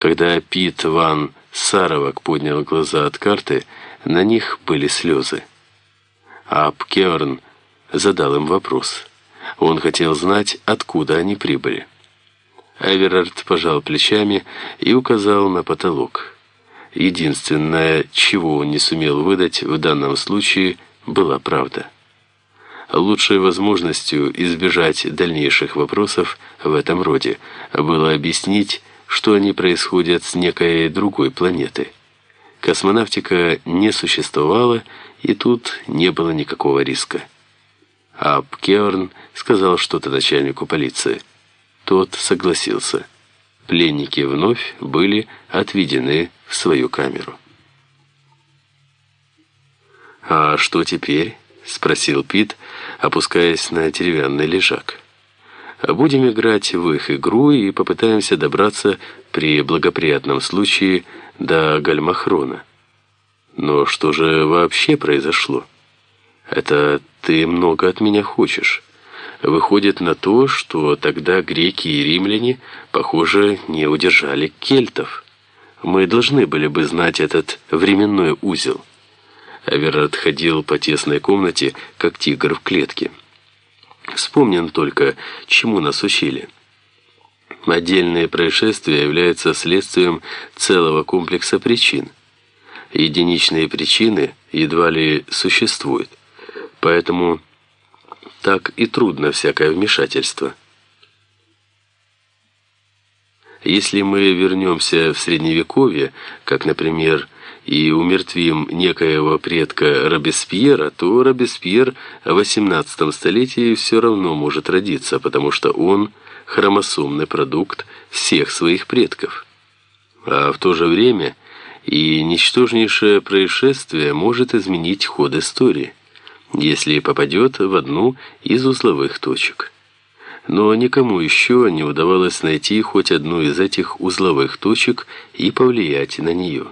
Когда Пит Ван Саровак поднял глаза от карты, на них были слезы. Ап Кеверн задал им вопрос. Он хотел знать, откуда они прибыли. Эверард пожал плечами и указал на потолок. Единственное, чего он не сумел выдать в данном случае, была правда. Лучшей возможностью избежать дальнейших вопросов в этом роде было объяснить, что они происходят с некой другой планеты. Космонавтика не существовала, и тут не было никакого риска. А Кеорн сказал что-то начальнику полиции. Тот согласился. Пленники вновь были отведены в свою камеру. «А что теперь?» — спросил Пит, опускаясь на деревянный лежак. Будем играть в их игру и попытаемся добраться при благоприятном случае до Гальмахрона. Но что же вообще произошло? Это ты много от меня хочешь. Выходит на то, что тогда греки и римляне, похоже, не удержали кельтов. Мы должны были бы знать этот временной узел. Аверат ходил по тесной комнате, как тигр в клетке. Вспомним только, чему нас учили. Отдельные происшествия являются следствием целого комплекса причин. Единичные причины едва ли существуют. Поэтому так и трудно всякое вмешательство. Если мы вернемся в Средневековье, как, например, и умертвим некоего предка Робеспьера, то Робеспьер в XVIII столетии все равно может родиться, потому что он хромосомный продукт всех своих предков. А в то же время и ничтожнейшее происшествие может изменить ход истории, если попадет в одну из узловых точек. Но никому еще не удавалось найти хоть одну из этих узловых точек и повлиять на нее.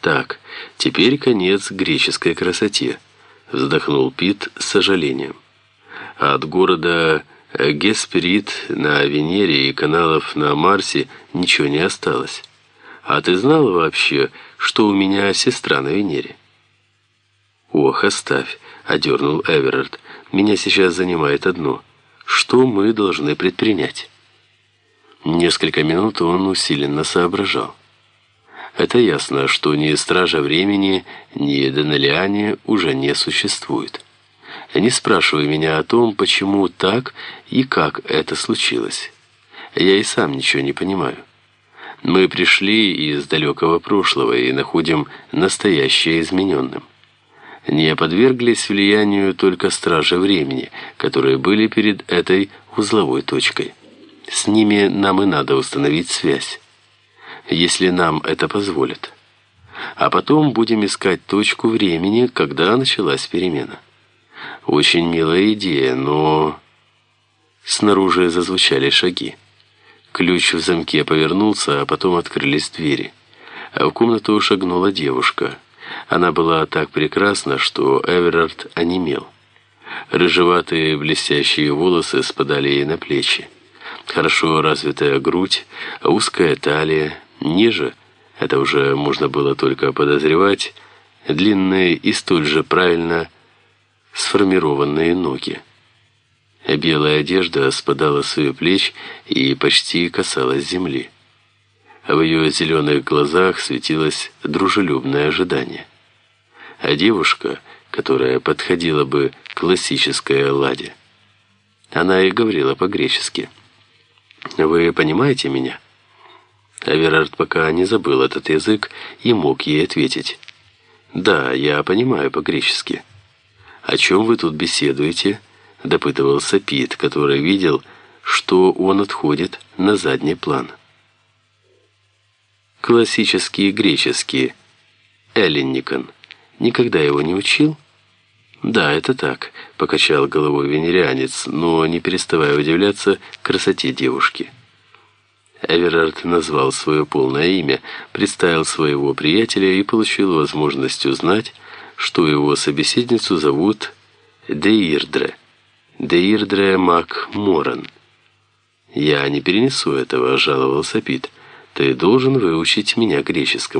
«Так, теперь конец греческой красоте», — вздохнул Пит с сожалением. «От города Гесперид на Венере и каналов на Марсе ничего не осталось. А ты знал вообще, что у меня сестра на Венере?» «Ох, оставь», — одернул Эверард. «Меня сейчас занимает одно. Что мы должны предпринять?» Несколько минут он усиленно соображал. Это ясно, что ни Стража Времени, ни Данелиане уже не существует. Не спрашивай меня о том, почему так и как это случилось. Я и сам ничего не понимаю. Мы пришли из далекого прошлого и находим настоящее измененным. Не подверглись влиянию только Стражи Времени, которые были перед этой узловой точкой. С ними нам и надо установить связь если нам это позволят. А потом будем искать точку времени, когда началась перемена. Очень милая идея, но... Снаружи зазвучали шаги. Ключ в замке повернулся, а потом открылись двери. А в комнату шагнула девушка. Она была так прекрасна, что Эверард онемел. Рыжеватые блестящие волосы спадали ей на плечи. Хорошо развитая грудь, узкая талия, Ниже, это уже можно было только подозревать, длинные и столь же правильно сформированные ноги. Белая одежда спадала с ее плеч и почти касалась земли. А в ее зеленых глазах светилось дружелюбное ожидание. А девушка, которая подходила бы к классической Элладе, она и говорила по-гречески. «Вы понимаете меня?» Аверард пока не забыл этот язык и мог ей ответить. «Да, я понимаю по-гречески». «О чем вы тут беседуете?» – допытывался Пит, который видел, что он отходит на задний план. Классический греческий. Эллинникон. Никогда его не учил? Да, это так, покачал головой венерианец, но не переставая удивляться красоте девушки. Эверард назвал свое полное имя, представил своего приятеля и получил возможность узнать, что его собеседницу зовут Деирдре. Деирдре Мак Моран. «Я не перенесу этого», — жаловался Пит. Ты должен выучить меня греческому.